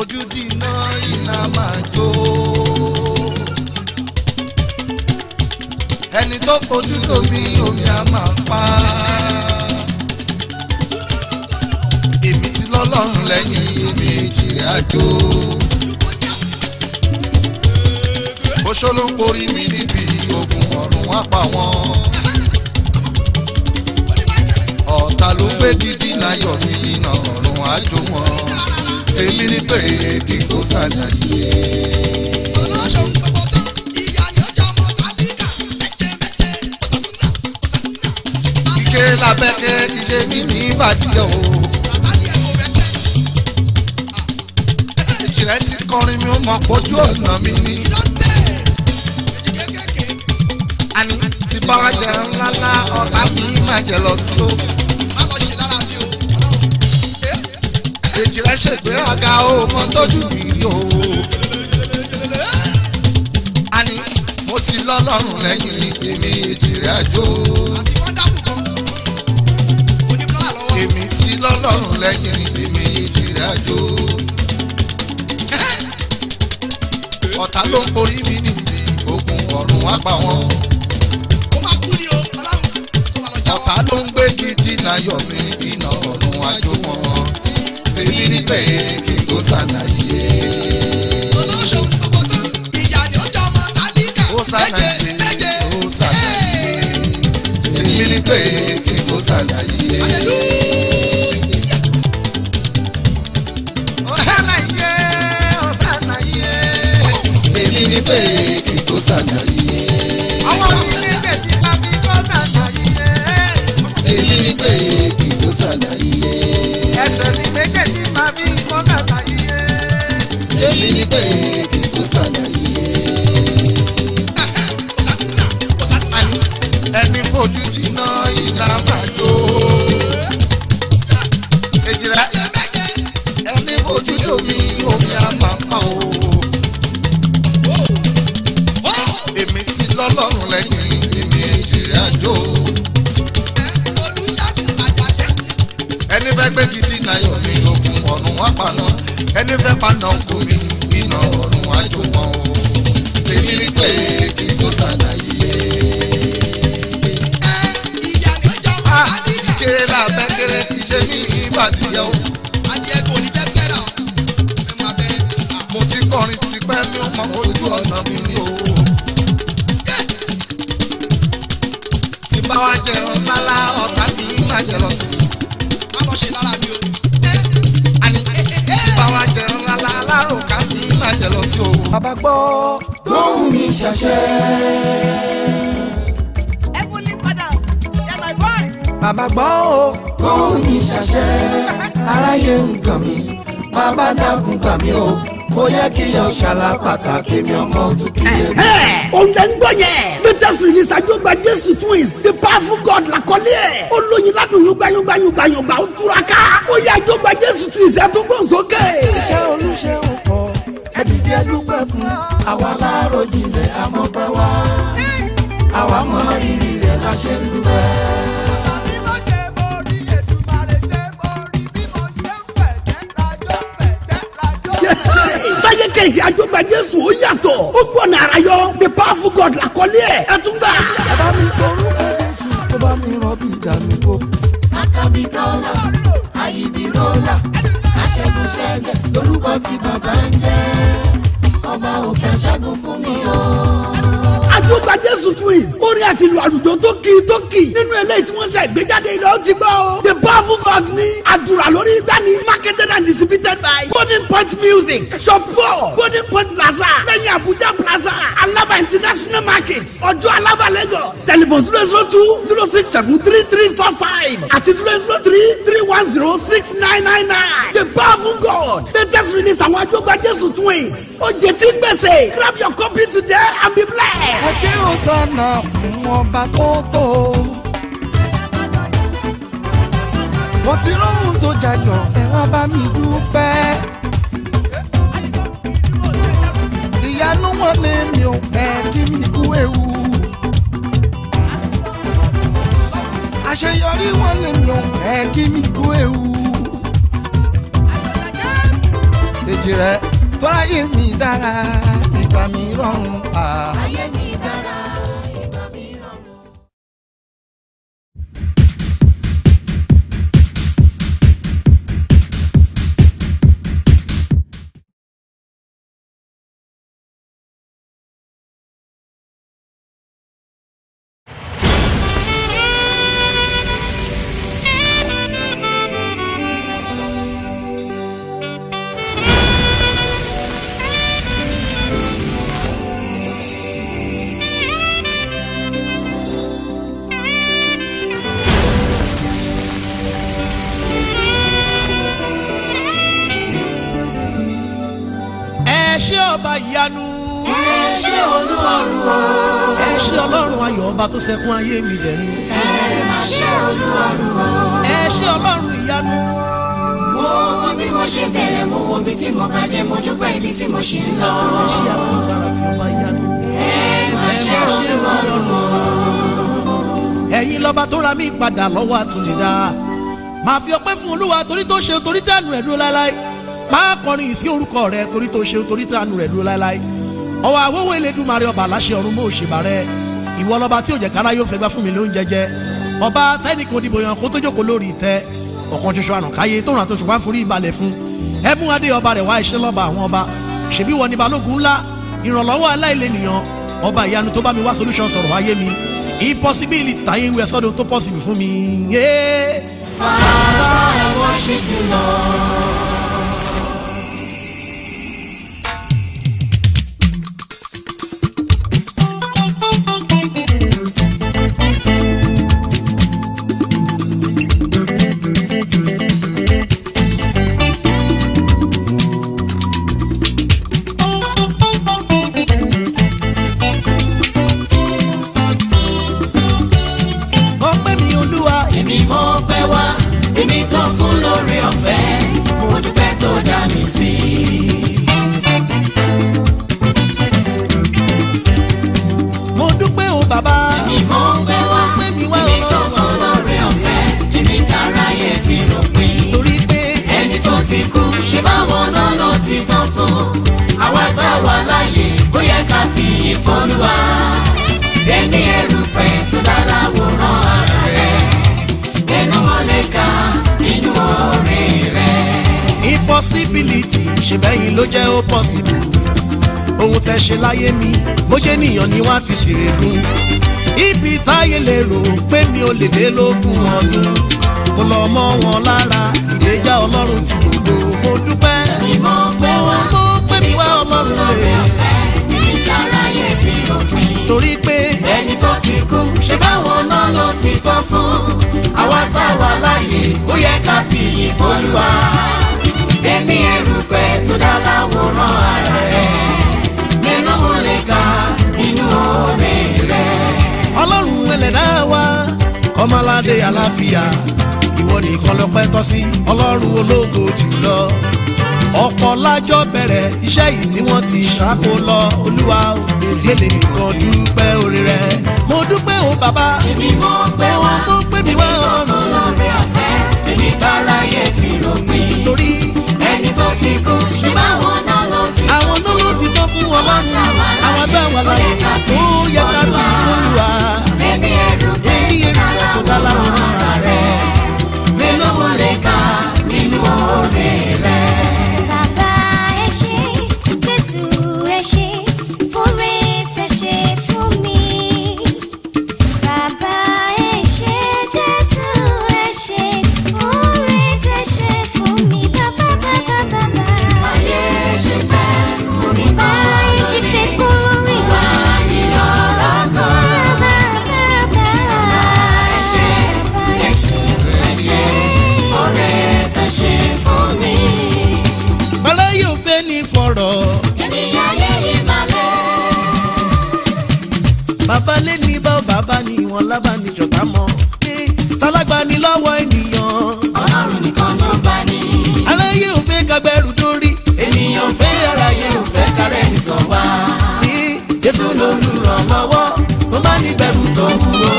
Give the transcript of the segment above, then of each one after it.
fojú dínà iná máa jó. ẹni tó fojú lómi omi á máa pa. èmi ti lọ́lọ́run lẹ́yìn méjì rẹ̀ àjò. oṣó ló ń borí mi níbi ogun ọ̀run á pa wọ́n. ọ̀tá ló gbé gidi láyọ̀ mi ọ̀run àjò wọn èmi ní pé kí n tó ṣàlàyé. olóṣèlú gbogbo tán ìyá ni ọjọ́ ọmọ tàbíkà mẹ́jẹ mẹ́jẹ ọ̀sàkúnlá ọ̀sàkúnlá. ike labẹ́kẹ́ ìṣe mímí bàjẹ́ o. ìjìnlẹ̀ ah, ti kọrin mi ó mọ ojú ọ̀nà mi ni. àní ti bá wa jẹ ńláńlá ọ̀tá mi máa jẹ lọ sí o. kejì rẹ ṣègbéraga ó mọ tójú bí o. àní mo ti lọ́lọ́run lẹ́yìn èmi èjì rẹ̀ àjò. èmi ti lọ́lọ́run lẹ́yìn èmi èjì àjò. ọ̀tá ló ń borí mi níbi ogun ọ̀run wá gbà ọ̀tá ló ń gbé gidi náà yọ̀ mí pé kí n tó ṣàlàyé. olóṣòwò gbogbo ìyá ni ó jọ ọmọ tálíkà. ó ṣàlàyé ó ṣàlàyé èmi ni pé kí n tó ṣàlàyé. bàbá gbọ́. tóun mi ṣàṣẹ. Heavenly Father, my voice. bàbá gbọ́ o. tóun mi ṣàṣẹ. aráyé nǹkan mi bàbá dákun gbà mí o ó yẹ kí yàn ṣàlà pàtàkì mi ọmọ tún kí yẹn. òǹdẹ̀ ń gbọ́ yẹn. latest release àjọgbá jésù twins the powerful god làkọ́lé ẹ̀. ó lóyin ládùn yóò gbáyún gbáyún gbáyún gbà ó túra ká. ó yẹ àjọgbá jésù twins ẹ̀ tó gbọ̀n sókè. iṣẹ́ olùṣẹ́ o fi ẹdúpẹ́ fún àwa láàárọ̀ jinlẹ̀ àmọ́pẹ́ wá àwa mọ rírì rẹ̀ la ṣe ń dúpẹ́. kẹ̀kẹ́ àjọgbà jésù ó yàtọ̀ ó gbọ́nà ara yọ the powerful god làkọ́lé ẹ̀ ẹ tún gbà. bàbá mi kọrú ẹni sùn tó bá mi rọbì dànù o. àkàbí kọ́lá àyíbí rọ́lá àṣẹ̀gùn ṣẹ́gẹ̀ lórúkọ tí bàbá ń jẹ́ ọba òkè ṣẹ́gun fún mi o olùgbà jésù twins orin àti ìlú àlùjọ tó kì í tó kì í nínú eléyìí tí wọ́n ṣe ìgbéjáde ìlọ ti gbọ́ o the powerful god ní àdúrà lórí ìgbani marketed and distributed by golden point music shop four golden point plaza lẹ́yìn abuja plaza alaba international market ọjọ́ alaba lagos telephone zero zero two zero six seven three three four five àti zero zero three three one zero six nine nine nine the powerful god The latest release àwọn àjọgbà jésù twins ó jẹ tí ń gbèsè grab your copy today and be blessed tí ó sọnà fún ọba tó tó. wọ́n ti lóhun tó jayọ̀ ẹ wá bá mi dúpẹ́. ìyanu wọn lé mi ò pẹ́ kí mi kú ewu. àṣeyọrí wọn lè mi ò pẹ́ kí mi kú ewu. èjì rẹ̀ tọ́láyé mi dára ìgbà mi rọrùn. ayé mi. sẹ́kún ayé mi dẹ̀yìn. ẹ má ṣe olúwarùn o. ẹ ṣe ọlọ́run ìyanu. mo wo bí mo ṣe bẹ̀rẹ̀ mo wo bí tí mo bá dé mo dúpẹ́ ibi tí mo ṣì ń lọ. ẹ ṣe àtúntàrà tí ó bá yanu. ẹ má ṣe olúwarùn o. ẹ̀yin lọ́ba tó ra mí padà lọ́wọ́ àtúndìdá màá fi ọpẹ́ fún olúwa torí tó ṣe torí tẹnu rẹ̀ dúró láéláé máa kọrin sí orúkọ rẹ̀ torí tó ṣe torí tẹnu rẹ̀ dúró láéláé ọwọ́ àwòwò Elédùmarè ọba láṣẹ ọ̀run mọ́ òṣèbà rẹ̀ ìwọ lọba tí òjẹ̀ kára yóò fẹ́ gbá fún mi lóúnjẹ jẹ ọba tẹ́nìkan òdìbò yan kó tó jókòó lórí ìtẹ́ ọ̀kan ṣoṣo ànàkáyé tó ràn tó ṣùgbọ́n forí ìbalẹ̀ fún ẹmú adé ọba rẹ̀ wá iṣẹ́ lọ́ba àwọn ọba ṣèbí wọ ni balógun ńlá ìrànlọ́wọ́ aláìlẹ́nìyàn ọba ìyanu tó bá mi wá solution sọ̀rọ̀ ayé mi impossibility tàyé ń wẹ sọ́dún tó possible fún mi. bàbá ẹ̀ wọ́n ṣe kìlọ̀. ṣe láyé mi bó ṣe nìyàn ni wá ti ṣèrègùn ibi táyé lè rò pé mi ò lè dé lógún ọdún mo lọ mọ wọn lára ìgbéjà ọlọ́run ti gbogbo mo dúpẹ́ mo tó pé mi wá ọlọ́run rè torí pé ẹni tó ti kú ṣe báwọn náà ló ti tọ́ fún àwa táwa láàyè ó yẹ ká fìyìn fọ́lùwà èmi erùpẹ̀ tó dá láwòrán ara ẹ̀ nìkan nínú omi rẹ. ọlọ́run ẹlẹ́dàá wa ọmọládé àlàáfíà ìwọ nìkan lọ́pẹ́ tọ́ sí ọlọ́run ológo jùlọ ọ̀pọ̀ lájọ bẹ̀rẹ̀ iṣẹ́ yìí tí wọ́n ti ṣàkó lọ olúwa òdèdè lè nìkan dúpẹ́ orí rẹ mo dúpẹ́ o bàbá èmi mo pẹ́ wá tó pé mi wá ọ̀nà lórí ọ̀fẹ́ èmi tààrà yẹ ti rògbìn torí ẹni tó ti kú ṣe báwọn fún wọn lọ́nà àwọn bẹ́ẹ̀ wà láyé tó yẹ ká dùn. lábàní wọn lábàní ṣọ̀tá mọ́ tálágbani lọ́wọ́ ènìyàn. ọlọ́run nìkan ló bá ní. aráyé ò fẹ́ kagbẹ́rù dórí. ènìyàn ò fẹ́ aráyé ò fẹ́ kárẹ́ nìsan wá. ní jésù lolùrànlọ́wọ́ tó bá ní bẹ̀rù tó wúwo.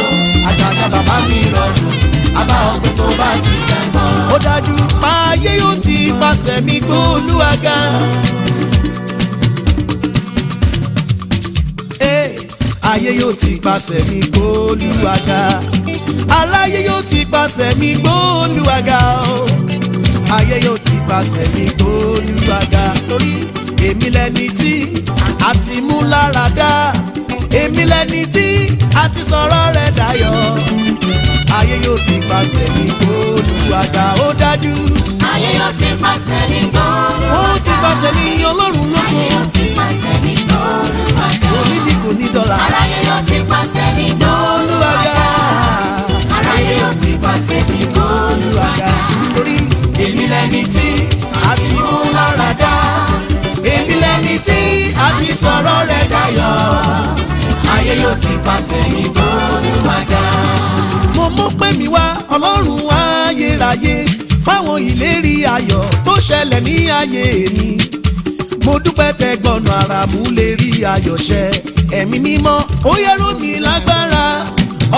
àjàgà bàbá mi rọrùn abá ọgbẹ́ tó bá ti jẹ́ mọ́. ó dájú máa yóò ti pàṣẹ mi gbó olúwa yóò ti pàṣẹ mi gbóòlùwàgà aláyé yóò ti pàṣẹ mi gbóòlùwàgà o ayé yóò ti pàṣẹ mi gbóòlùwàgà torí èmi lẹni tí a ti mú lára dá èmi lẹni tí a ti sọ̀rọ̀ rẹ̀ dayọ̀ ayé yóò ti pàṣẹ mi gbóòlùwàgà ó dájú ayé yóò ti pàṣẹ mi gbóòlùwàgà ó ti pàṣẹ mi ọlọ́run lóko ayé yóò ti pàṣẹ mi gbóòlùwàgà ní dọ́là. aráyé yóò ti pàṣẹ ní dọ́lùwàgà. aráyé yóò ti pàṣẹ ní dọ́lùwàgà. torí èmi lẹni tí a ti mú lára dá. èmi lẹni tí a ti sọ̀rọ̀ rẹ̀ dayọ̀. ayé yóò ti pàṣẹ ní dọ́lùwàgà. mo mú pé mi wá ọlọ́run ayérayé fáwọn ìlérí ayọ̀ tó ṣẹlẹ̀ ní ayé mi mo dúpẹ́ tẹ gbọ́nà ara lè rí ayọ̀ ṣẹ ẹ̀mí mímọ́ ó yẹ rọ̀ mí lágbára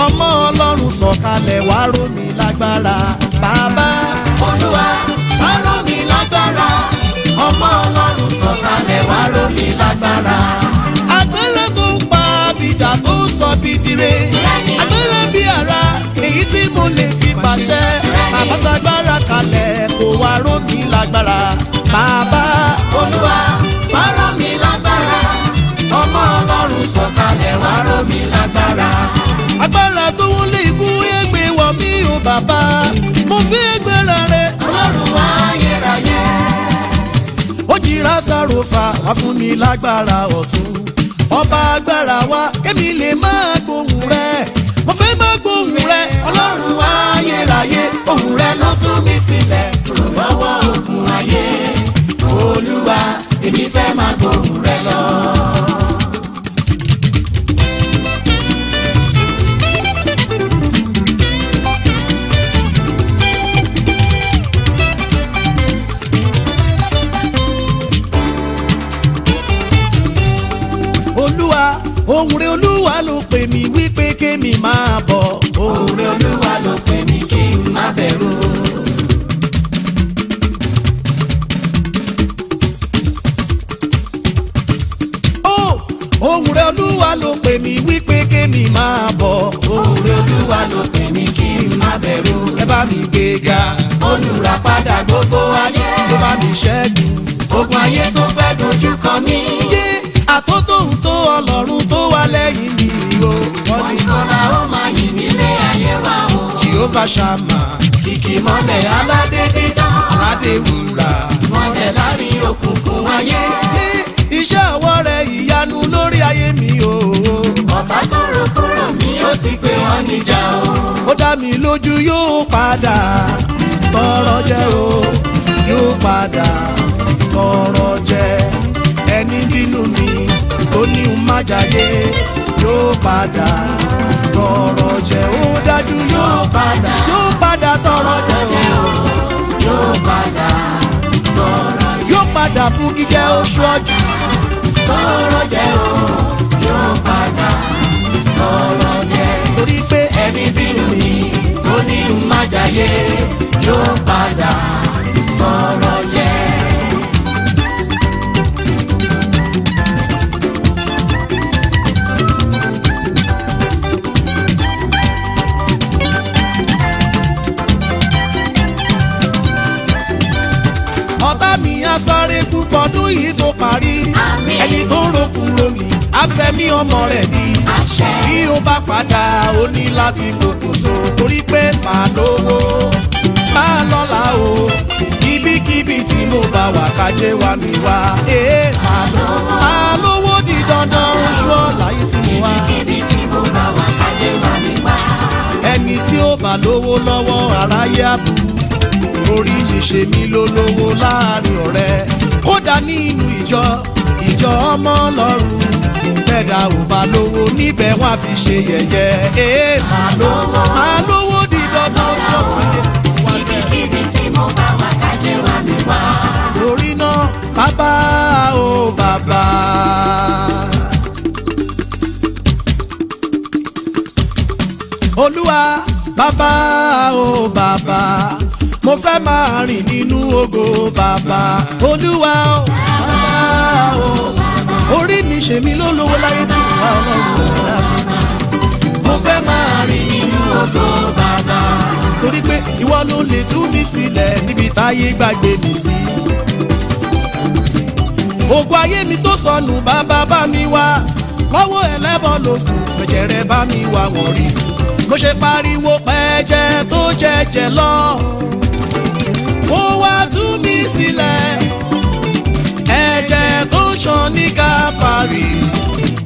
ọmọ ọlọ́run sọ̀kalẹ̀ wá rọ̀ mí lágbára bàbá olúwa wá rọ̀ mí lágbára ọmọ ọlọ́run sọ̀kalẹ̀ wá rọ̀ lágbára. agbára ń pa abidà tó sọ bidire agbára bí ara èyí tí mo lè fi pàṣẹ àbátagbára kalẹ̀ kó wá rọ̀ lágbára bàbá olúwa. sọ̀kalẹ̀ wá rọ̀ mí lágbára. agbára tó ń lé ikú ègbè wọ̀ mí o bàbá mo fi gbéra rẹ̀. ọlọ́run wá yẹ̀ráyé. ó jìra sáró fa wá fún mi lágbára ọ̀tún ọba agbára wa kémi lè máa gbóhùn rẹ mo fẹ́ máa gbóhùn rẹ ọlọ́run wá yẹ̀ráyé ohùn rẹ ló tún mi sílẹ̀ lọ́wọ́ òkun ayé olúwa èmi fẹ́ máa gbóhùn rẹ lọ. ohùn rẹ̀ olúwa ló pè mí wípé kémi máa bọ̀. ohùn rẹ̀ olúwa ló pè mí kí n má bẹ̀rù. ohùn rẹ̀ olúwa ló pè mí wípé kémi máa bọ̀. ohùn olúwa ló pè mí kí n má bẹ̀rù. ẹ bá mi gbéga. olùràpadà gbogbo ayé. tó bá mi ṣẹ́gun. ogun ayé tó fẹ́ dojú kọ mí. yé àtótóhùn tó ọlọ́run Jehovah Shammah kìkì mọ́lẹ̀ aládé dídá aládé wúrà mọ́lẹ̀ láàrin òkùnkùn ayé. ní iṣẹ́ ọwọ́ rẹ̀ ìyanu lórí ayé mi o. ọ̀tá tó rò kúrò mi ó ti pè wọ́n níjà o. ó dá mi lójú yóò padà tọrọ jẹ o yóò padà tọrọ jẹ ẹni bínú mi ó ní n má jayé yóò padà tọrọ jẹ ó dájú yóò padà yóò padà tọrọ jẹ ó yóò padà tọrọ jẹ yóò padà fún gígé oṣù ọjọ́ tọrọ jẹ ó yóò padà tọrọ jẹ torí pé ẹni bínú ni tó ní májàyé yóò padà tọrọ jẹ. afẹ́mi ọmọ rẹ̀ ni bí ó bá padà ó ní láti pokùnso torí pé màá lówó máa lọ́lá o ibikíbi tí mo bá wà kájé wa mi wá máa lówó di dandan oṣù ọ̀la yìí tí mo wá ibikíbi tí mo bá wà kájé wa mi wá ẹni tí ó bá lówó lọ́wọ́ aráyé àbúrò orí ṣèṣe mi ló lówó láàrin ọ̀rẹ́ kódà ní inú ìjọ yọ ọmọ lọ́rùn bẹ́ẹ̀dá ò bá lówó níbẹ̀ wá fi ṣe yẹ̀yẹ́ ẹ̀ lówó máa lówó di dandan fún mi. ibikíbi tí mo bá wà kájẹ́ wà mí wá. torí náà bàbá o bàbá. olúwa bàbá o bàbá mo fẹ́ máa rìn nínú ògo bàbá olúwa o bàbá o orí mi ṣe mí lólówó láyé tí mo máa lọ́rùn ọ̀la mi. mo fẹ́ máa rìn nínú ògo bàbá. torí pé ìwọ ló lè tú mi sílẹ̀ níbi táyé gbàgbé mi sí. ògo ayé mi tó sọnù bàbá bá mi wá lọ́wọ́ ẹlẹ́bọ̀ ẹ̀jẹ̀ rẹ bá mi wá wọ̀rí mo ṣe pariwo pẹ́ẹ́jẹ tó jẹjẹ lọ kó wá tú mi sílẹ̀ ẹ̀jẹ̀ tó ṣàn ní káfárì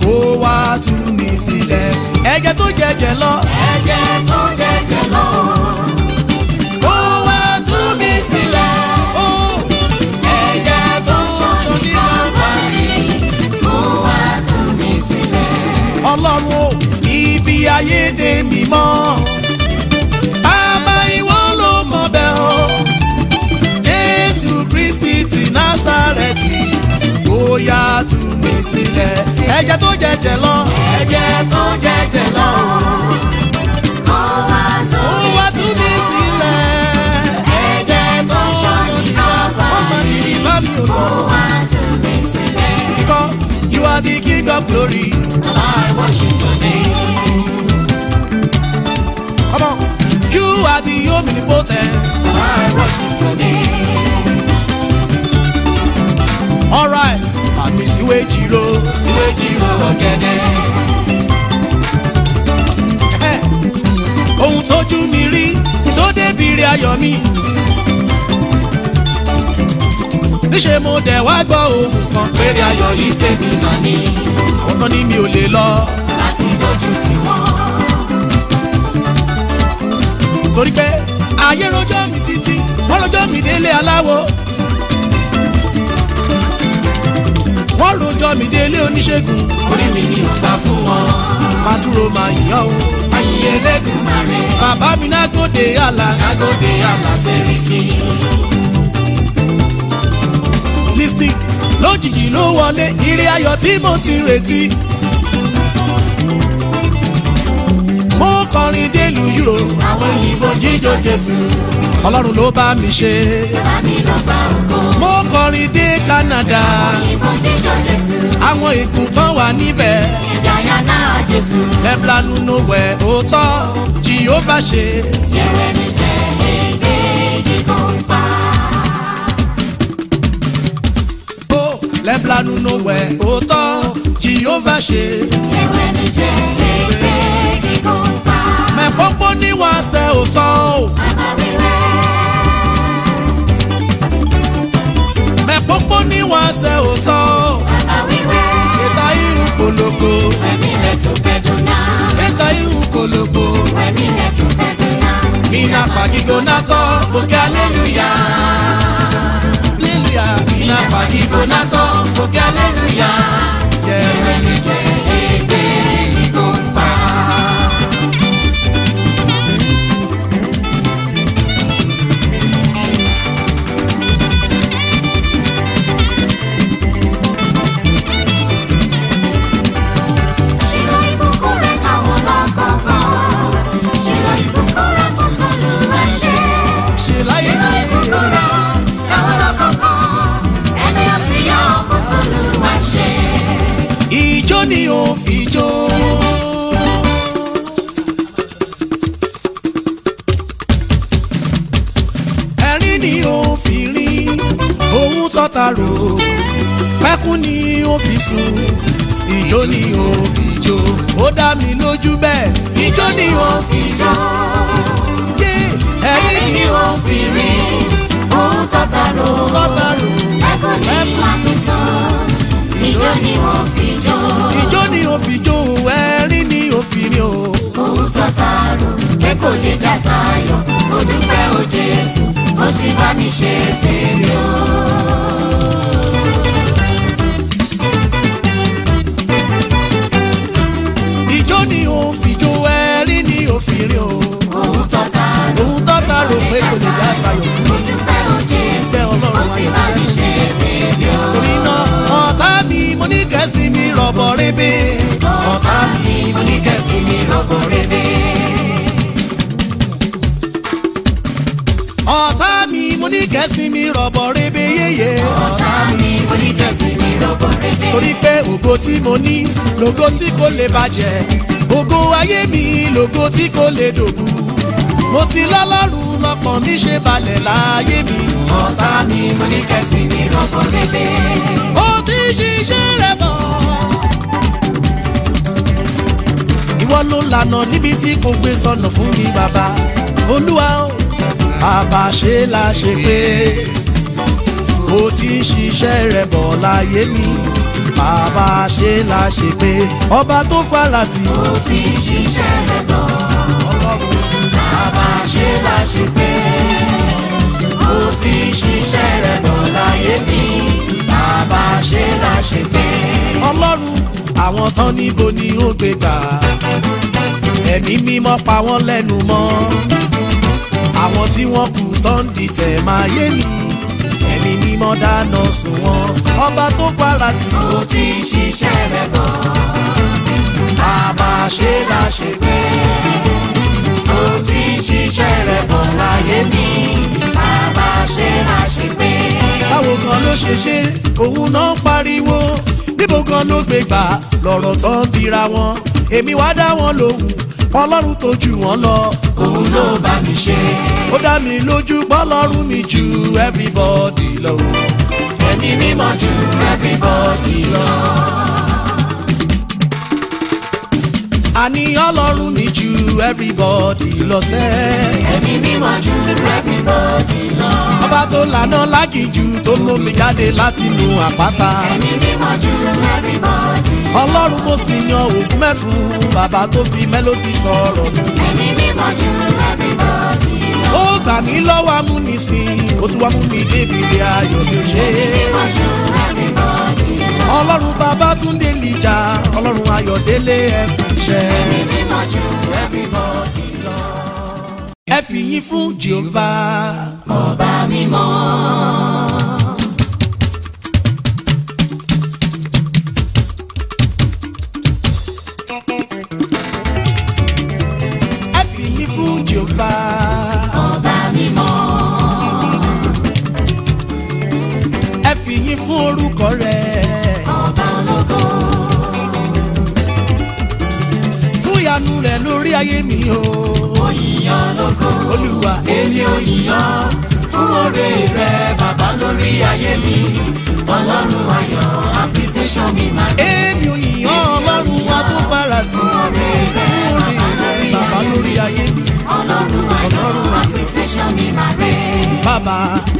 kó wá tú mi sílẹ̀ ẹ̀jẹ̀ tó jẹ̀jẹ̀ lọ. ẹ̀jẹ̀ tó jẹ̀jẹ̀ lọ. kó wá tú mi sílẹ̀ ẹ̀jẹ̀ tó ṣàn ibi ayé mi. tó jẹjẹ lọ́hùn kó má tó fi sílẹ̀ You are the king of glory. I worship your name. Come on. You are the omnipotent. I worship your name. All right. Àmì síwéjì ro. Síwéjì ro ọ̀gẹ̀dẹ̀. ayọ̀ níṣẹ́ mo dẹ̀ wá gbọ́ ohun kan péré ayọ̀ yìí tèmi náà ni. àwọn kan ní mi ò lè lọ. láti dojú tì wọ́n. torí pé ayé rojọ́ mi títí wọ́n rojọ́ mi délé aláwo. wọ́n rojọ́ mi délé oníṣègùn. orí mi ni ọ̀gá fún wọn. máa dúró máa yàn ó. ayé ẹlẹ́gùn máa rẹ̀. bàbá mi náà go dey yala I go dey yala Seriki. listing lójijì ló wọlé ire ayọ̀ tí mo ti retí. mo kọrin délù yúrò àwọn òyìnbó jíjó Jésù. ọlọ́run ló bá mi ṣe. bá mi lọ bá ògo. mo kọrin dé Canada. àwọn òyìnbó fún jíjọ Jésù. Àwọn ìkùntàn wà níbẹ̀. Ìjàyà náà Jésù. Ẹ̀blánú ló wẹ̀ òótọ́, Jìhóbá ṣe. Yẹ̀wé mi jẹ́ èdè gígùn pa. Ó lẹ́blánú ló wẹ̀ òótọ́, Jìhóbá ṣe. Yẹ̀wé mi jẹ́ èdè gígùn pa. Mẹ̀pọ́pọ́ ní wàásẹ̀ òótọ́ o. Bàbá mi rẹ̀. sẹ́ òótọ́. bàbá wíwẹ́. ìta ihò polówó. wẹ̀mí lẹ̀ tó gbẹdúnà. ìta ihò polówó. wẹ̀mí lẹ̀ tó gbẹdúnà. mi nà pàgígbóná tọ́ òkè aleluya. aleluya. mi nà pàgígbóná tọ́ òkè aleluya. yẹ̀rẹ̀ mi jésù ìjó ni ó fi jó ó dá mi lójú bẹ́ẹ̀ ìjó ni ó fi jó ẹni ni ó fi rí ohun tọ́tàrò ẹkún ni màá fi sọ ìjó ni ó fi jó ìjó ni ó fi jó ẹ̀rín ni ó fi rí o. ohun tọ́tàrò kò lè dá sáyọ̀ ó o Jésù ó ti bá mi ṣe tèmi o. torí mi mo ní kẹ́sì mi rọ̀bọ̀ mi mo ní kẹ́sì mi rọ̀bọ̀ mi mo ní kẹ́sì mi rọ̀bọ̀ mi mo ní kẹ́sì mi rọ̀bọ̀ rebe. torí pé ògo tí mo ní lògo tí kò lè bàjẹ́ ògo ayé mi lògo tí kò lè dògùn mo ti lọ́lọ́run lọ́kàn mi ṣe balẹ̀ láàyè mi. ọ̀tá mi mo ní kẹ́sì ní rọ́pò rébé. ó ti ṣiṣẹ́ rẹ̀ bọ̀. ìwọ ló lànà níbi tí kò gbé sọnà fún mi bàbá olúwa o bàbá ṣe la ṣe pé ó ti ṣiṣẹ́ rẹ̀ bọ̀ láyé mi bàbá ṣe la ṣe pé ọba tó fàlàtì. ó ti ṣiṣẹ́ rẹ̀ bọ̀ ṣe láṣepé ó ti ṣiṣẹ́ rẹ̀ bọ̀ láyé mi bàbá ṣe láṣepé. ọlọ́run àwọn tán níbo ni ó gbé gbà ẹ̀mí mímọ́ pa wọ́n lẹ́nu mọ́ àwọn tí wọ́n kù tán dìtẹ̀ máa yé mi ẹ̀mí mímọ́ dáná sùn wọn ọba tó fara tì. ó ti ṣiṣẹ́ rẹ̀ bọ̀ bàbá ṣe láṣepé ó ti ṣiṣẹ́ rẹ̀ bọ̀ láyé mi bàbá ṣe má ṣe pé. báwo gan ló ṣe ṣe òun náà pariwo níbo gan ló gbé gbà lọ́rọ̀ tó ń tira wọn èmi wá dá wọn lóhùn ọlọ́run tó jù wọ́n lọ. òun ló bá mi ṣe. ó dá mi lójú bọ́lọ́run mi ju everybody lọ. ẹ̀mí mímọ́ ju everybody lọ. àní ọlọ́run mi ju everybody lọ sẹ́. ẹ̀mí mímọ́ ju everybody lọ. ọba tó lànà lágìjù tó lómi jáde láti inú àpáta. ẹ̀mí mímọ́ ju everybody lọ. ọlọ́run mo sì yan ògùn mẹ́fún bàbá tó fi mélòdì sọ̀rọ̀ mi. ẹ̀mí mímọ́ ju everybody lọ. ó gbà mí lọ́wọ́ amúnisìn ó tún wá mú mi débi ilé ayọ̀ tó ṣe. ẹ̀mí mímọ́ ju everybody lọ. ọlọ́run Babátúndé lìjà ọlọ́run Ayọ̀délé ẹ̀kú ṣe. èmi mímọ́ ju everybody lọ. ẹ fi yín fún Jehovah. ìyanu rẹ̀ lórí ayé mi o. òyìnbó lóko olúwa èmi òyìnbó fún oore rẹ̀ baba, lórí ayé mi ọlọ́run ayọ̀ appreciation mi máa dé. èmi òyìnbó ọlọ́run wa tó fara tì fún oore rẹ̀ baba, lórí ayé mi ọlọ́run ayọ̀ appreciation mi máa dé. baba,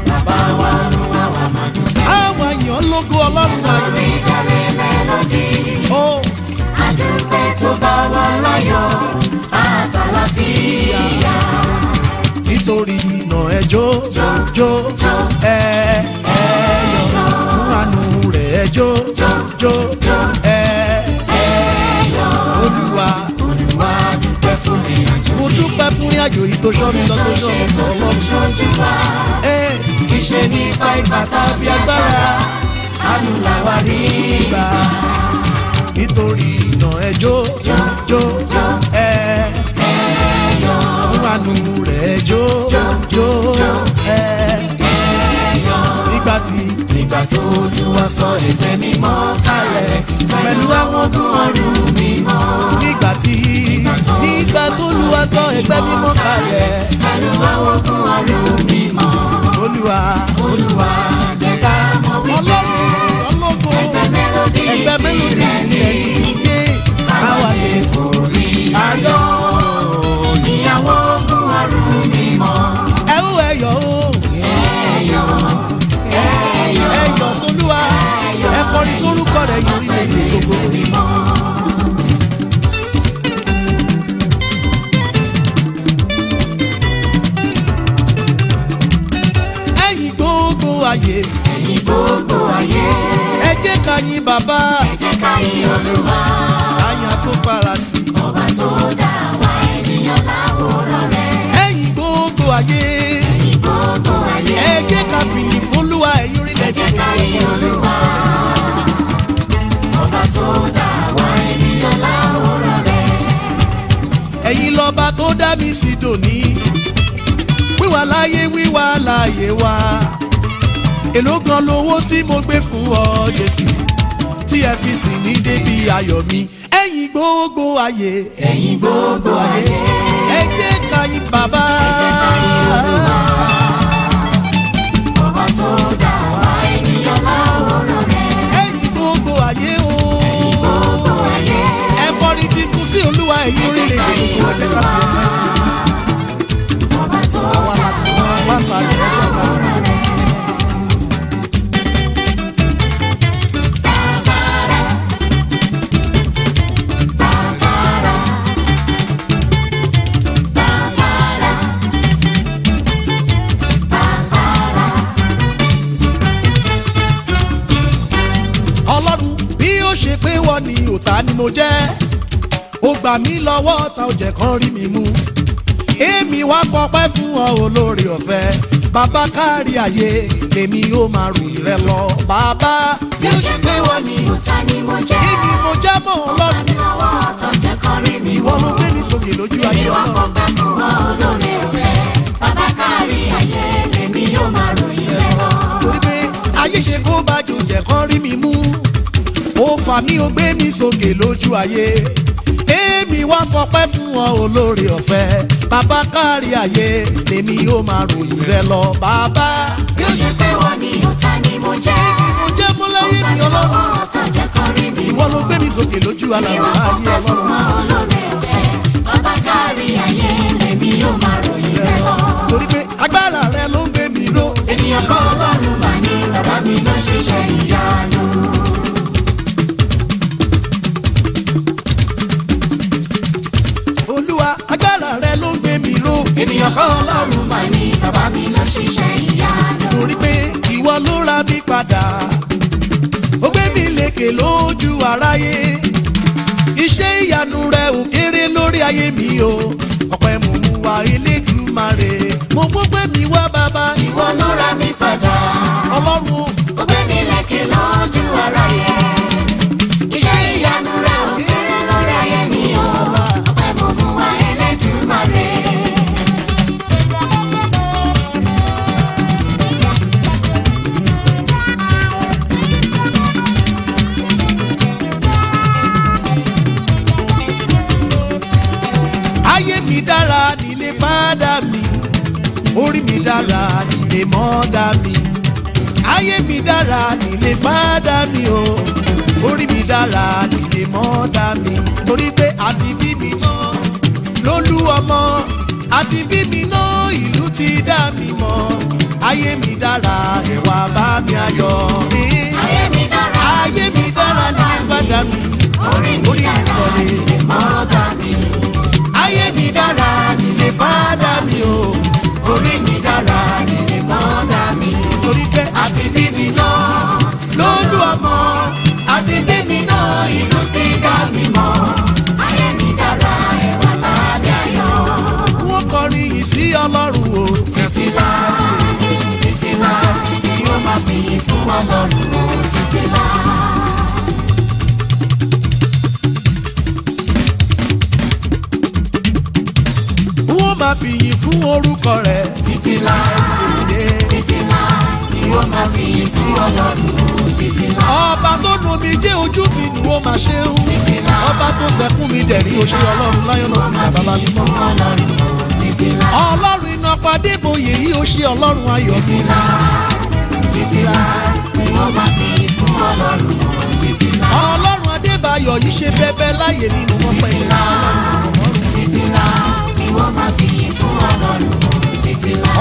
baba, wa olúwa wa máa dúpẹ́. àwọn àyàn lóko ọlọ́run ayọ̀. orí ìdarí mélòdì kó bá wa láyọ̀ àtàlàfíà. nítorí iná ẹ jó jó ẹ ẹ yọ̀ fún àánú rẹ̀ ẹ jó jó ẹ ẹ yọ̀ olúwa olúwa dúpẹ́ fún mi àjò yìí mo dúpẹ́ fún ìrìn yìí tó sọ mi lọ tó sọ mi lọ tó ṣojú wa kì í ṣe nípa ìgbà tàbí agbára àánú làwa rí gbà nítorí ìtàn ẹjọ́. gbádùn rẹ̀ jó jó ẹ nígbà tí nígbà tó olúwa sọ ẹ̀jẹ̀ mímọ́ kalẹ̀ pẹ̀lú àwọn ogun ọ̀run mímọ́ nígbà tí nígbà tó olúwa sọ ẹ̀jẹ̀ mímọ́ kalẹ̀. èló gan lowó tí mo gbé fún ọ Jésù tí ẹ fi sìn mí débi ayọ̀ mi ẹ̀yin gbogbo ayé ẹ̀yin gbogbo ayé ẹ jẹ́ ká yìn bàbá ẹ jẹ́ ká yìn gbà mí lọ́wọ́ ta ò jẹ́ kán rí mi mú èmi wá fọpẹ́ fún ọ olórí ọ̀fẹ́ bàbá kárí ayé lèmi ó máa rù rẹ lọ bàbá. bí o ṣe pé wọ́n ní ọ̀tá ni mo jẹ́. èmi mo jẹ́ mọ̀ ọ́ lọ́dún. ọ̀pá mi lọ́wọ́ ọ̀tọ̀ jẹ́ kán rí mi mú. ìwọ ló gbé ní sókè lójú ayé ọ̀nà. èmi wá fọpẹ́ fún ọ olórí ọ̀fẹ́ bàbá kárí ayé lèmi ó máa rù rẹ lọ. torí ayé ṣe kó bá jò jẹ́ rí mi mú ó fà mí ó gbé mi sókè lójú ayé wá fọpẹ́ fún ọ olórí ọ̀fẹ́ bàbá kárí ayé lèmi ó máa ròyìn rẹ lọ bàbá. bí ṣe pé wọ́n ní ọ̀tá ni mo jẹ́. mo jẹ́ múlẹ̀ yé mi ọlọ́run. ọ̀tá jẹ́ kọrí mi. ìwọ ló gbé mi sókè lójú alàmì ayé ọlọ́run. ìwọ fọpẹ́ fún ọ olórí ọ̀fẹ́ bàbá kárí ayé lèmi ó máa ròyìn rẹ lọ. torí pé agbára rẹ ló ń gbé mi ró. ènìyàn kọ́ ọlọ́run mà ní bàbá mi ló ṣiṣẹ́ ìyanu. èèyàn kọ́ ọlọ́run mà ní bàbá mi ló ṣiṣẹ́ ìyanu. torí pé ìwọ ló ra mi padà ó gbé mi lékè lójú aráyé iṣẹ́ ìyanu rẹ̀ ò kéré lórí ayé mi o. fẹ́ mi o orí mi dára nílé mọ́ta mi torí pé àti bí mi tán lólú ọmọ àti bí mi náà ìlú ti dá mi mọ́ ayé mi dára ẹ̀wà bá mi ayọ̀ mi ayé mi dára nílé padà mi orí mi sọ̀rọ̀ nílé mọ́ta mi ayé mi dára nílé padà mi o orí mi dára nílé mọ́ta mi torí pé àti bí mi náà lójú ọmọ àti gbẹ̀mí náà ìlú ti dá mi mọ́ ayé mi dára ẹ̀wà tá a bí ayọ̀. wọ́n kọrin yìí sí ọlọ́run o. títí lá títí lá ni wọ́n máa fi yìn fún ọlọ́run o títí lá. máa fi yìn fún orúkọ rẹ̀. títí lá títí lá ni wọ́n máa fi yìn fún ọlọ́run ọba tó nu mi jẹ́ ojú mi dúró máa ṣe ń ọba tó sẹ́kún mi dẹ̀ ní oṣù ọlọ́run láyọ̀nà mi bàbá mi mọ́. ọlọ́run iná padé bòye yìí ó ṣe ọlọ́run ayọ̀ mi. ọlọ́run adébáyọ̀ yìí ṣe bẹ́bẹ́ láyè nínú wọn pẹ̀lú.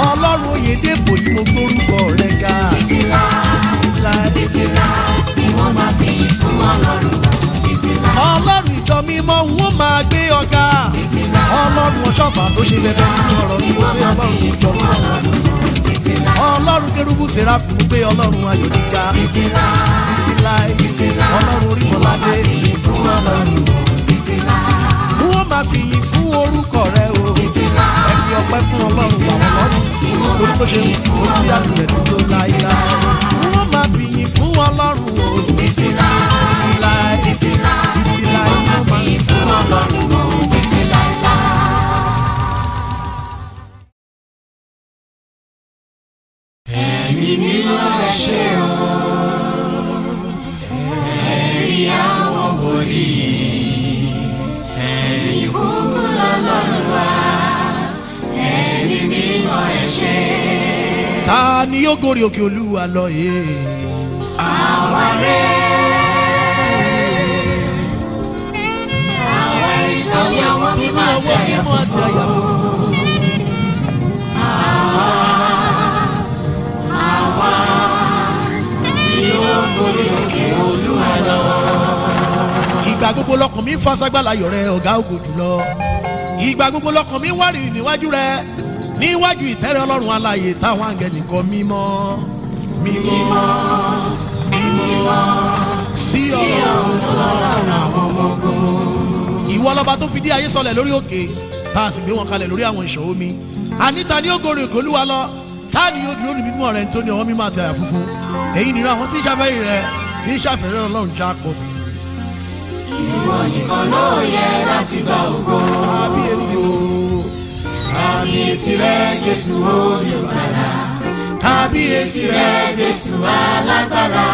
ọlọ́run oyèdèbò yìí mo gbórúkọ rẹ̀ ga láé. títí láé ni wọ́n máa fi yìn fún ọlọ́run títí láé. ọlọ́run ìjọ mímọ́ ń ó máa gbé ọ̀gá. títí láé ọlọ́run ọ̀ṣọ́fà tó ṣe bẹ̀bẹ̀ nínú ọ̀rọ̀ mi wọ́n máa fi yìn fún ọlọ́run títí láé. ọlọ́run kérúbù sẹ́ráfù ń gbé ọlọ́run ayọ̀ nígbà. títí láé títí láé títí láé ọlọ́run orí mọ́ládé fún ọlọ́run títí láé. ń ó máa fi yìn fún orúkọ rẹ o. títí láé ẹ fi ọpẹ́ fún ọlọ́run ọ̀rọ̀ lọ́rùn torí tó ṣe ń fún ọlọ́run rẹ̀ tó láyé láyé fún ọlọ́run o. títí láì títí láì títí láì títí láì ló máa ń fún ọlọ́run o. títí láì láì. ẹ̀mí mímọ́ ẹ ṣé o ẹ̀rí àwọn wòlíì ẹ̀rí kúkú lọ́lọ́run wá ẹ̀mí mímọ́ ẹ ṣé. ta ni yóò gorí òkè olúwa lọ yìí àwárí. àwọn ẹni tó ní ọmọ mi máa ti àyà fọ́tọ̀ yọ. àwa àwa ni ó ń borí òkè olúwa lọ. ìgbà gbogbo lọkàn mi ń fasagbára yọ̀ rẹ ọ̀gá ògo jùlọ ìgbà gbogbo lọkàn mi wárìrì níwájú rẹ níwájú ìtẹ́rẹ́ ọlọ́run alààyè táwọn àgẹ̀ nìkan mímọ́ mímọ́ mímọ́ sí ọ̀run ọlọ́run àwọn ọmọ ogun. ìwọ lọba tó fi dí ayé sọlẹ̀ lórí òkè tá a sì gbé wọn kalẹ̀ lórí àwọn ìṣòro mi àníta ni ó gòrò ìkólúwa lọ táà ni yóò dúró níbi mímọ́ rẹ̀ nítorí ọwọ́ mímọ́ àti àyà funfun èyí nìran àwọn tí ń ṣàfẹ́rì rẹ̀ tí ń ṣàfẹ́rẹ́ ọlọ́run já pọ̀. ìwọ nìkan ló yẹ láti gba ògo. kábíyèsí rẹ jésù olùgbàlà kábíyèsí rẹ jésù alágbára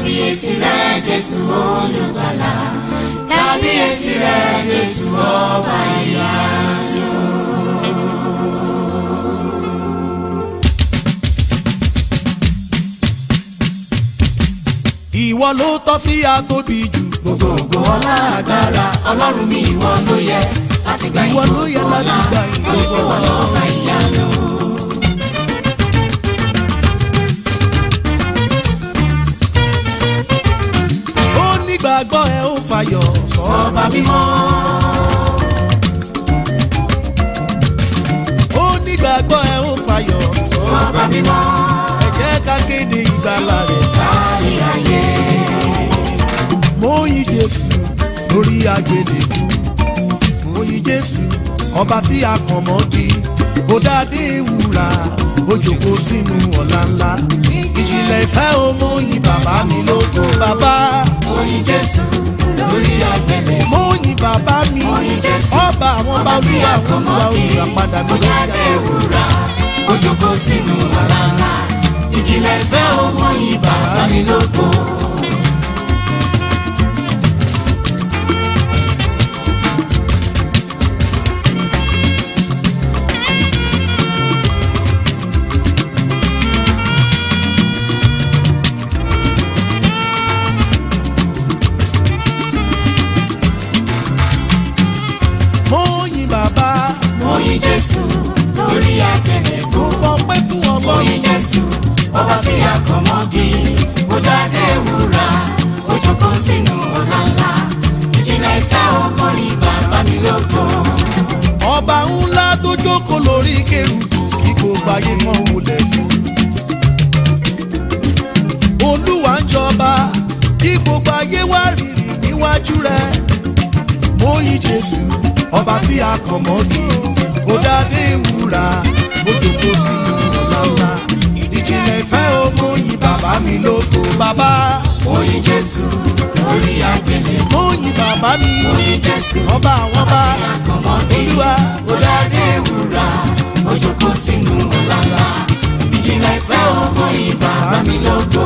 kábíyèsí rẹ jésù olùgbàlà kábíyèsí rẹ jésù ọba ìyanu. ìwọ ló tọ́ sí àtòbí jù. gbogbo ọlá agbára ọlọ́run mi ìwọ ló yẹ láti gba ìwọ ló yẹ láti gba ìwọ lọ́ba ìyanu. gbàgbọ́ ẹ ó fàyọ̀ sọ́ba mímọ́. ó ní gbàgbọ́ ẹ ó fàyọ̀ sọ́ba mímọ́. ẹ jẹ́ ká kéde ìgbàlà rẹ̀ kárí ayé. mo yìn Jésù lórí àgbélébùú mo yìn Jésù ọba tí a kàn mọ́ di kò dá dé wúrà ó jókòó sínú ọ̀la ńlá ilẹ̀ ìfẹ́ òmùyìn bàbá mi lógo bàbá. oyin jésù lórí àgbẹ̀lẹ̀. múyìn bàbá mi ọba àwọn bá wí àwọn ọba òwúrà padà bí wọ́n jáde. sínú ọ̀la ńlá ìjìnlẹ̀ ìfẹ́ òmùyìn bàbá mi lógo. ọba ńlá tó jókòó lórí kérubù kí gbogbo ayé mọ̀ wulẹ̀ fún. olúwa ń jọba kí gbogbo ayé wá rìrì níwájú rẹ̀ mo yí jésù ọba tí a kàn mọ́gi ó dádé wúrà ó dòdò sínú ọ̀làlà ìjìnlẹ̀ ìfẹ́ bàbá mi lógo bàbá. mo yìn jésù lórí àgbélébùú bàbá mi ọba àwọn bá olúwa ọ̀dàdé wúrà ojú kò sínú ọ̀làlà ìjìnlẹ̀ ìfẹ́ ọmọ ìbá mi lógo.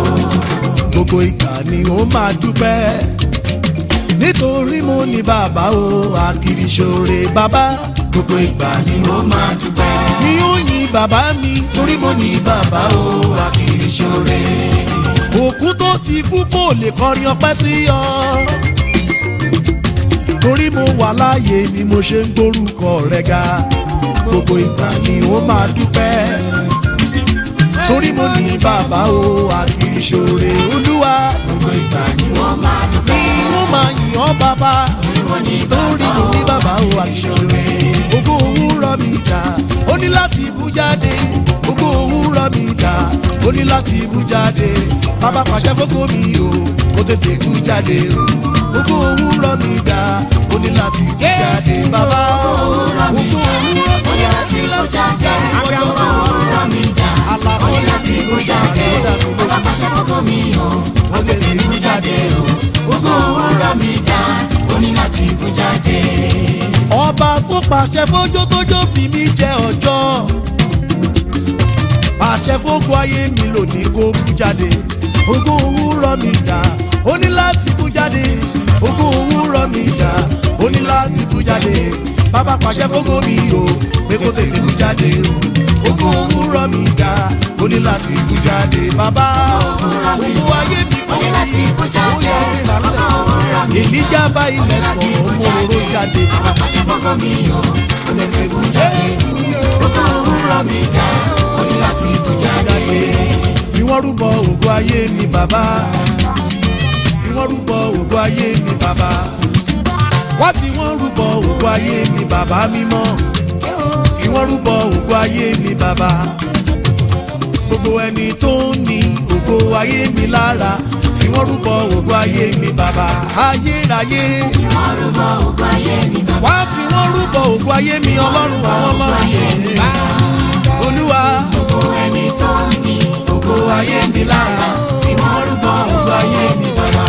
gbogbo ìgbà ni ó máa dúpẹ́ nítorí mo ní bàbá o àkìrìṣòro bàbá gbogbo ìgbà ni ó máa dúpẹ́. ni ó bàbá mi torí mo ní bàbá o àkìrìṣòro. òkú tó ti kú kò lè kọrin ọpẹ́ sí ọ torí mo wà láàyè ni mo ṣe ń gbórúkọ rẹ ga gbogbo ìgbà ni ó máa dúpẹ́ torí mo ní bàbá o àti ìṣòro olúwa gbogbo ìgbà ni wọ́n máa dúpẹ́ ni wọ́n máa yìn ọ́ bàbá torí mo ní bàbá o àti ìṣòro ogún òwúrọ̀ mi dà ó ní láti bú jáde gbogbo òwúrọ̀ mi dà ó ní láti bú jáde bàbá pàṣẹ fógó mi o kó tètè bú jáde o gbogbo òwúrọ̀ mi dà ní láti kó jáde bàbá ọ̀rọ̀ mi dá o ó tètè ní o gbogbo ọ̀rọ̀ mi dá ó ní láti kó jáde. ọba tó pàṣẹ fójótójó fi mí jẹ ọjọ́ pàṣẹ fógun ayé mi lòdì kó kú jáde ogún òwúrọ̀ mi dà ó ní láti bú jáde ogún òwúrọ̀ mi dà ó ní láti bú jáde bàbá pàṣẹ fógó mi o pé kó tèmi bú jáde o ogún òwúrọ̀ mi dà ó ní láti bú jáde bàbá ogún ayé mi ó ní láti bú jáde ogún òwúrọ̀ mi dà èmi jábá ilẹ̀ sọ̀ ọmọ òróró jáde bàbá pàṣẹ fógó mi o kó tèmi bú jáde ogún òwúrọ̀ mi dà wọ́n rúbọ ògo ayé mi bàbá Fi wọ́n rúbọ ògo ayé mi bàbá wọ́n fi wọ́n rúbọ ògo ayé mi bàbá mímọ́ fi wọ́n rúbọ ògo ayé mi bàbá gbogbo ẹni tó ń ní ògo ayé mi lára fi wọ́n rúbọ ògo ayé mi bàbá ayérayé fi wọ́n rúbọ ògo ayé mi bàbá wá fi wọ́n rúbọ ògo ayé mi ọlọ́run àwọn ọlọ́run olúwa gbogbo ẹni tó ń ní ayé mi lára tí wọ́n rúbọ ògbó ayé mi bàbá.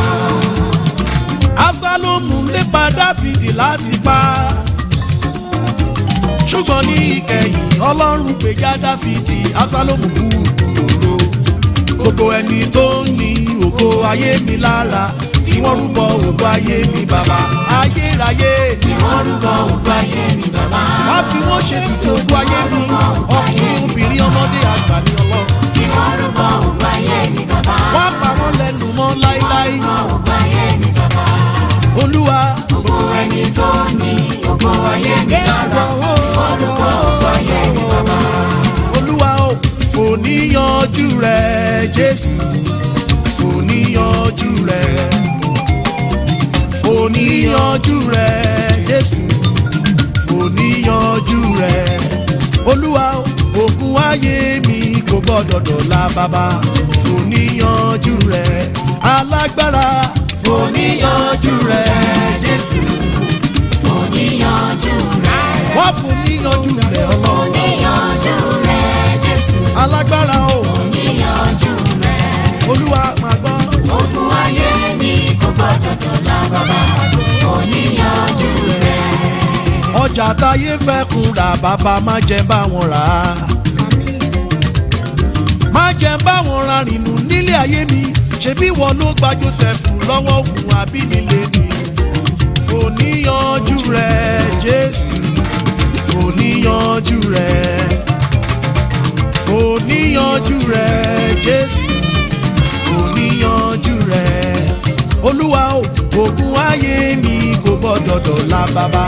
Absalomu lépa Dáfídì láti pa ṣùgbọ́n ní ìkẹyìn Ọlọ́run gbèjà Dáfídì Absalomu kú òró gbogbo ẹni tó ní ògbó ayé mi lára tí wọ́n rúbọ ògbó ayé mi bàbá ayérayé tí wọ́n rúbọ ògbó ayé mi bàbá. wá fi wọ́n ṣètùtù ògbó ayé mi ọkùnrin obìnrin ọmọdé àgbà ní Ọlọ́run. Oluwa ògbà mi bàbá. wọ́n pa wọ́n lẹ́nu mọ́ láíláí. mi bàbá. olúwa. gbogbo ẹni tó ní mi lára arúgbó mi bàbá. olúwa òkun ayé mi kò gbọ́dọ̀ dọ̀la bàbá fòníyànjú rẹ̀ alágbára fòníyànjú rẹ̀ Jésù fòníyànjú rẹ̀ wọ́n fòníyànjú rẹ̀ Ọlọ́run fòníyànjú rẹ̀ Jésù alágbára o fòníyànjú rẹ̀ Olúwa máa gbọ́. ogun ayé ni kò gbọ́dọ̀ dọ̀la bàbá fòníyànjú rẹ̀. ọjà táyé fẹ́ kúra bàbá má jẹ́ bá rà á má jẹ́ báwọn rárìn nù nílé ayé mi ṣebí wọn ló gba Joseph lọ́wọ́ òkun àbínilé mi kò níyanjú rẹ̀ Jésù kò níyanjú rẹ̀ kò níyanjú rẹ̀ Jésù kò níyanjú rẹ̀ Olúwa òkun ayé mi kò gbọ́dọ̀ dọ̀la bàbá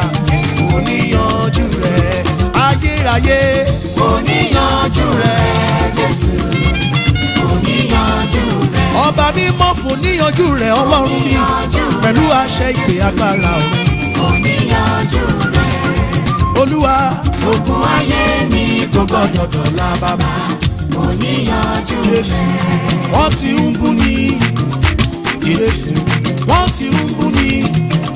kò níyanjú rẹ̀ ayérayé. oníyanjú rẹ̀ Jésù oníyanjú rẹ̀. ọba mímọ́ fún níyanjú rẹ̀ ọlọ́run mi pẹ̀lú àṣẹ ìpè agbára o. oníyanjú rẹ̀. olúwa. ogun ayé mi kò gbọdọ̀ dọ̀la bàbá oníyanjú rẹ̀. wọ́n ti ń bú ni. wọ́n ti ń bú ni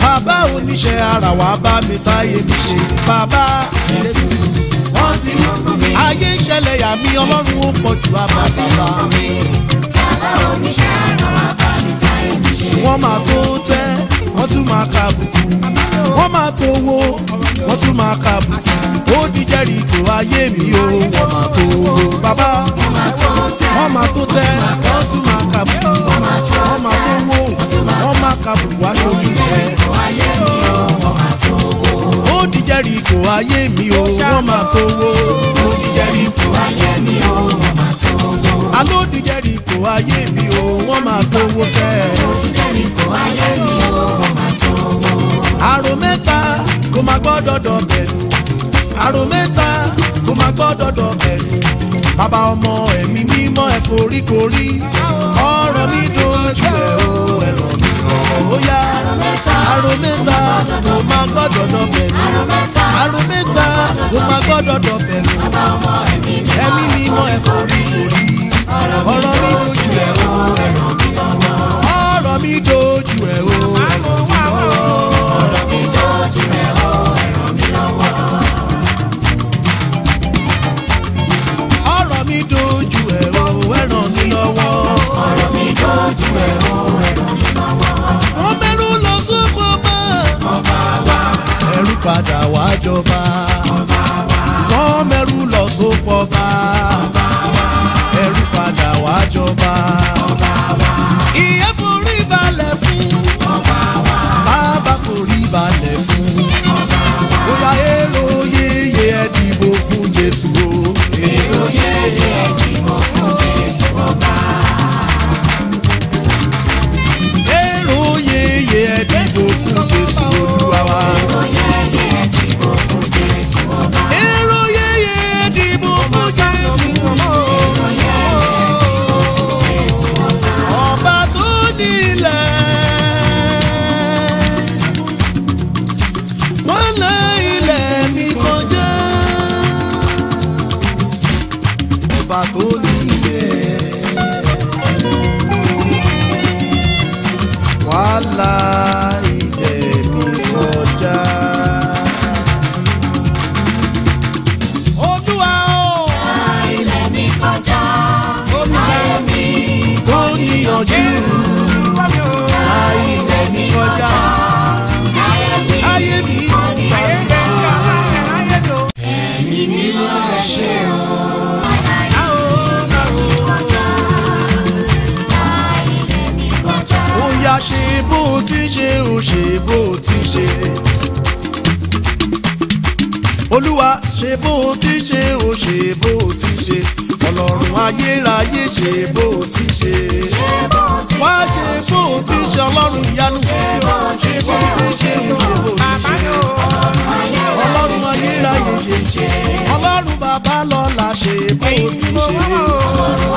bàbá oníṣẹ́ ara wa bá mi táyé mi ṣe bàbá Jésù wọ́n ti mú fún mi ayé ìṣẹ̀lẹ̀ yà mí ọlọ́run ó pọ̀ jù àbá bàbá bàbá oníṣẹ́ ara wa bá mi táyé mi ṣe. wọ́n máa tó tẹ́ wọ́n tún máa ka àbùkù wọ́n máa tó wó wọ́n tún máa ka àbùkù ó di Jẹ́ríkò ayé mi o wọ́n máa tó wó bàbá wọ́n máa tó tẹ́ wọ́n tún máa ka àbùkù wọ́n máa tó wó kábùkù aṣojú rẹ̀. ó dìjẹ́ rí ipò ayé mi o wọ́n máa tó wó. ó dìjẹ́ rí ipò mi o wọ́n máa tó wó. alódìjẹ́ rí ipò ayé mi o wọ́n máa tó wó sẹ́. alódìjẹ́ rí ipò ayé mi o wọ́n máa tó wó. àrò mẹ́ta kò máa gbọ́dọ̀ dọ̀bẹ̀. àrò mẹ́ta kò máa gbọ́dọ̀ dọ̀bẹ̀. bàbá ọmọ ẹ̀mí mímọ́ ẹ̀fọ́ oríkorí ọ̀rọ̀ mi dojú ẹ̀ o ẹ̀ ó yá àrùn mẹ́ta ló máa gbọ́dọ̀ dọ̀bẹ̀ lò àrùn mẹ́ta ló máa gbọ́dọ̀ dọ̀bẹ̀ lò ẹ̀mí mímọ́ ẹ̀fọ́ rí orí ọ̀rọ̀ mi dojú ẹ̀ o ọ̀rọ̀ mi dojú ẹ̀ o. padà wá jọba. Wọ́n mẹ́rù lọ sóko ọba. ṣe bó ti ṣe. ọlọ́run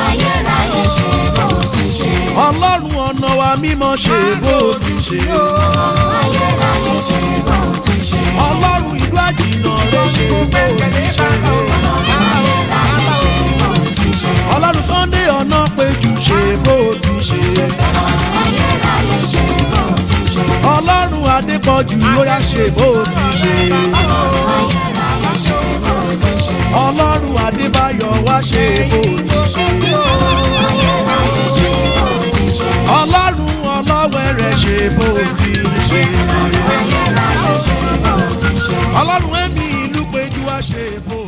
ayérayé ṣe bó ti ṣe. ọlọ́run ọ̀nà wa mímọ́ ṣe bó ti ṣe. ọlọ́run ìlú àjìnà rẹ ṣe bó ti ṣe. ọlọ́run Sunday ọ̀nà péjú ṣe bó ti ṣe. ọlọ́run adépọ̀jù ó ṣe bó ti ṣe. ọlọ́run. Adébáyọ̀ wá ṣe bó ti ṣe. Ọlọ́run ọlọ́wẹ̀rẹ̀ ṣe bó ti ṣe. Ọlọ́run ẹ̀mí ìlú péjú wá ṣe bó.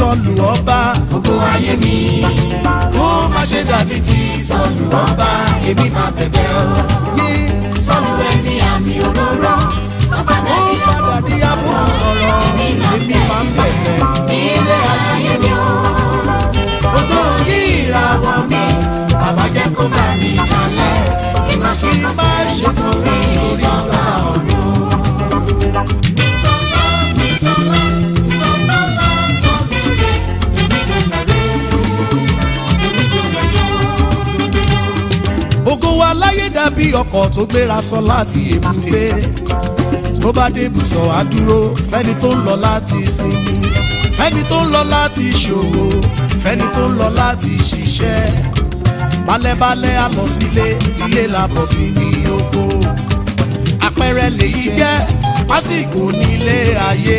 sọlù ọba. gbogbo ayé mi kó má ṣe dàbí ti sọlù ọba èmi máa bẹ̀bẹ̀ ọ́. ní sọlù ẹni àmì òróró ọba náà padà di abúlé sọ̀rọ̀ èmi máa bẹ̀bẹ̀ nílé ayé mi o. gbogbo ní ìràwọ̀ mi bàbá jẹ́ kó bá mi kalẹ̀ kí má ṣe sọ́ọ̀rì torí ìjọba. bí ọkọ̀ tó gbéra sọ láti èbúté tó bá dé ibùsọ̀ á dúró fẹ́ni tó ń lọ láti sinmi fẹ́ni tó ń lọ láti ṣòwò fẹ́ni tó ń lọ láti ṣiṣẹ́ balẹ̀balẹ̀ á ilé la bọ̀ sí ní oko àpẹẹrẹ lèyí jẹ́ pásíkò nílé ayé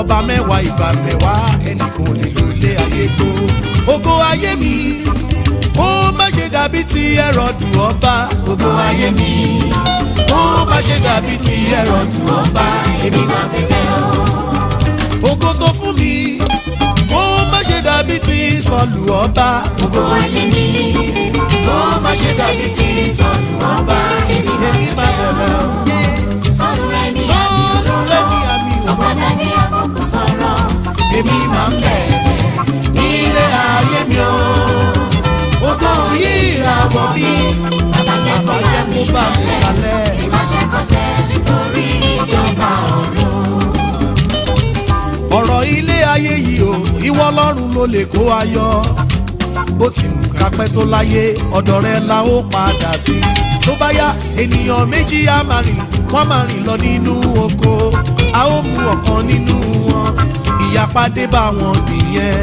ọba mẹ́wàá ìgbà mẹ́wàá ẹnì kan ò lè lo ilé ayé tó ògo ayé mi kó má ṣe dàbí ti ẹ̀rọ̀dù ọba gbogbo ayé mi kó má ṣe dàbí ti ẹ̀rọ̀dù ọba èmi máa fi fẹ́ o. ògo tó fún mi kó má ṣe dàbí ti sọ̀lù ọba gbogbo ayé mi kó má ṣe dàbí ti sọ̀lù ọba èmi máa fi fẹ́ o. sọ̀lù rẹ̀ ni àmì olóró ọ̀pọ̀lọpọ̀ ní àkókò sọ̀rọ̀ èmi máa ń bẹ̀. ọwọ́ ọlọ́run ló lè kó wa yọ bó ti wù ká pẹ́ tó láyé ọ̀dọ̀ rẹ la ó padà sí tó bá yá ènìyàn méjì á máa rìn wọ́n máa rìn lọ nínú oko a ó mú ọ̀kan nínú wọn ìyapa dé bá wọn nìyẹn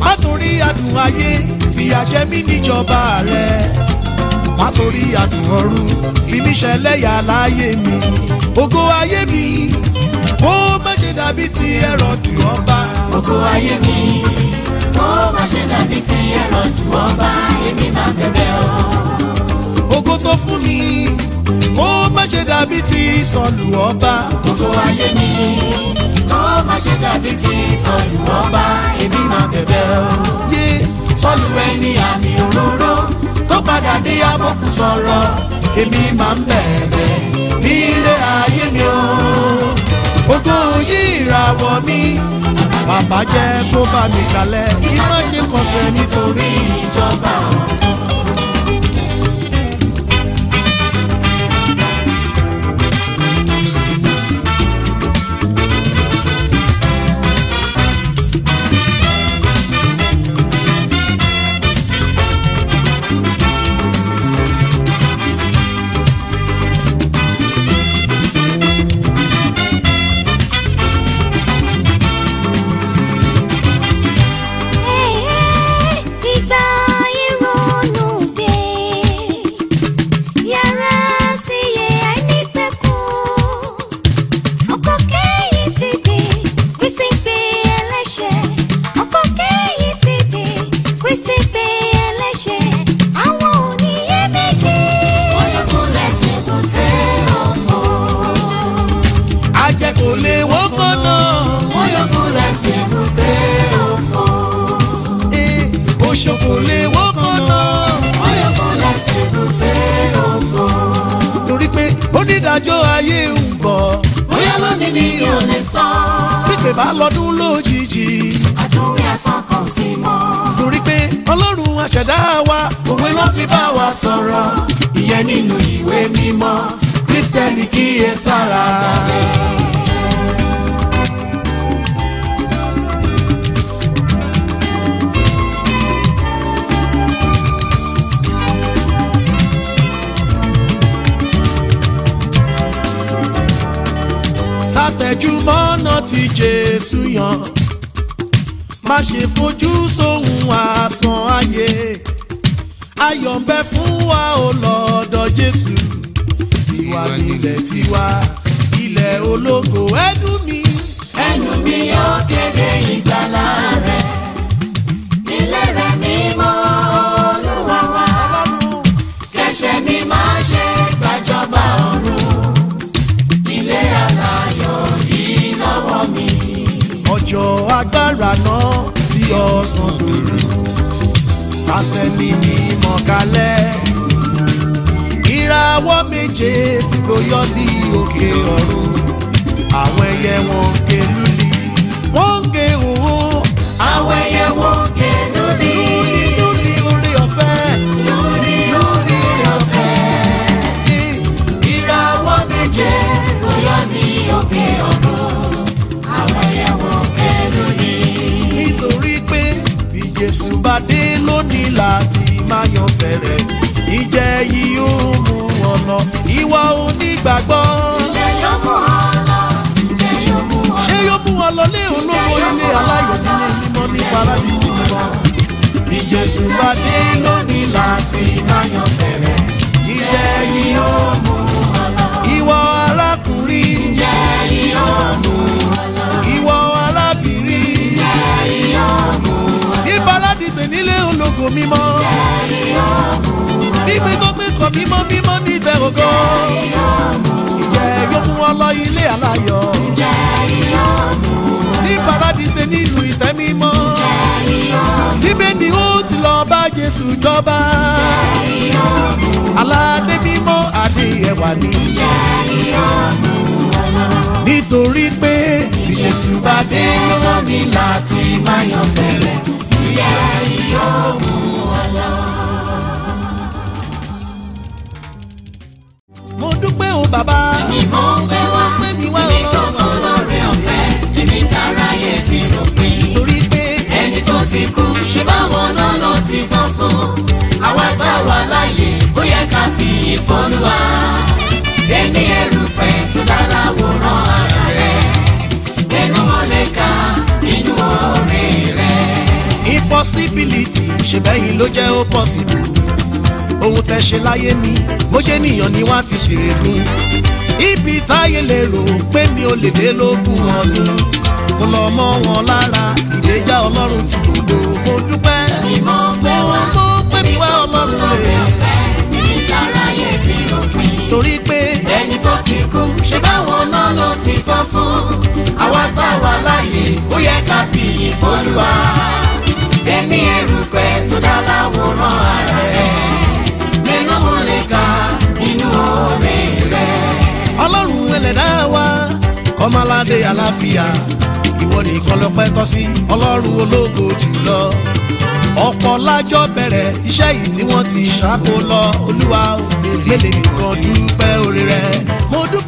má torí adùn ayé fìyà jẹ mí níjọba rẹ má torí adùn ọ̀run fi mí ṣẹlẹ́yà láyé mi ògo ayé mi kó má ṣe dàbí ti ẹ̀rọ dùn ọba ògo ayé mi kó má ṣe dàbí ti ẹran jù ọba èmi máa bẹ̀rẹ̀ o. ògo tó fún mi kó má ṣe dàbí ti sọ̀lù ọba. ògo ayé mi kó má ṣe dàbí ti sọ̀lù ọba èmi máa bẹ̀rẹ̀ o. sọ̀lù ẹni àmì òróró tó padà dé abókù sọ̀rọ̀ èmi máa ń bẹ̀rẹ̀ nílé ayé mi o. ogo yìí ìràwọ̀ mi bàbá jẹ́ kó bá mi kalẹ̀ kí má ṣe kọsẹ̀ nítorí ìjọba. bẹ nínú ìwé mímọ́ Kristẹni kíyè sára. sátẹjúmọ́ ọ̀nà tí Jésù yàn má ṣe fojú sóhun àsán ayé ayọ̀ ń bẹ fún wa ó lọ́dọ̀ Jésù tiwa nílẹ̀ tiwa ilẹ̀ ológo ẹ̀dùn. ìràwọ̀ méje ló yọ bí òkè ọ̀run àwọn ẹyẹ wọn ké lúli wọ́n ń ké òun. àwọn ẹyẹ wọn ké lúli. lúli lúli orí ọ̀fẹ́. lúli lúli orí ọ̀fẹ́. ìràwọ̀ méje ló yọ bí òkè ọ̀run àwọn ẹyẹ wọn láti máa yan fẹ̀rẹ̀ ìjẹ yìí ó mú ọ̀nà ìwà onígbàgbọ́. ṣé yóò mú ọ lọ ṣé yóò mú ọ lọ. ṣé yóò mú ọ lọ lé olówó ilé aláyọ̀ nílé mímọ́ ní paradísì kan. ìjẹ̀sù bá dé lónìí láti máa yan fẹ̀rẹ̀. ìjẹ́ yóò mú ọ lọ. ìwọ arákùnrin. ìjẹ́ yóò mú ọ lọ. ìwọ arábìnrin. ìjẹ́ yóò mú ọ lọ. ní paradísì nílé ológo mímọ́. ìjẹ́ yóò mú ọ lọ níbi tó gbé kàn mímọ́ mímọ́ ní ìtẹ̀ ògo. ìjẹ́ yóò mú wọn lọ ilé aláyọ̀. ní paradise nílùú ìtẹ́ mímọ́. níbẹ̀ ni ó ti lọ bá Jésù jọba. aládé mímọ́ adé ẹwà ni. nítorí pé bí Jésù bá dé lọ́nà mi láti máa yan fẹ́rẹ̀. Ìyá yóò mú wọn lọ. o bàbá. ìmọ̀ pé wá ibi tó fọ́ lóore ọ̀fẹ́ níbi tára yẹ ti rògbìn. torí pé ẹni tó ti kú ṣe báwọn náà ti tán fún. àwa tá a wà láàyè ó yẹ ká fi ìfọ́lùwà. èmi ẹrù pẹ̀ tó dá ara rẹ̀ nínú mọ́lẹ́ka nínú oore rẹ̀. impossibility ṣe bẹ́yìn ló jẹ́ ó possible ohun tẹ́ ṣe láyé mi mo ṣe nìyàn ni wọ́n ti ṣègùn ibi táyé lè rò pé mi ò lè dé lógún ọdún mo lọ mọ wọn lára ìgbéjà ọlọ́run ti gbogbo mo dúpẹ́ mo tó pé mi wá ọlọ́run rè torí pé ẹni tó ti kú ṣe báwọn náà ló ti tán fún àwa tá a wà láàyè ó yẹ ká fi ìfọ́lùwà èmi erùpẹ̀ tó dá láwòrán ara ẹ̀. ọlọ́run ẹlẹ́dá wa ọmọládé àlàáfíà ìwọ nìkan lọ́pẹ́ tọ́ sí ọlọ́run ológo jùlọ ọ̀pọ̀ lájọ bẹ̀rẹ̀ iṣẹ́ yìí tí wọ́n ti ṣàkó lọ olúwa ògbélé nìkan dúpẹ́ orí rẹ mo dúpẹ́.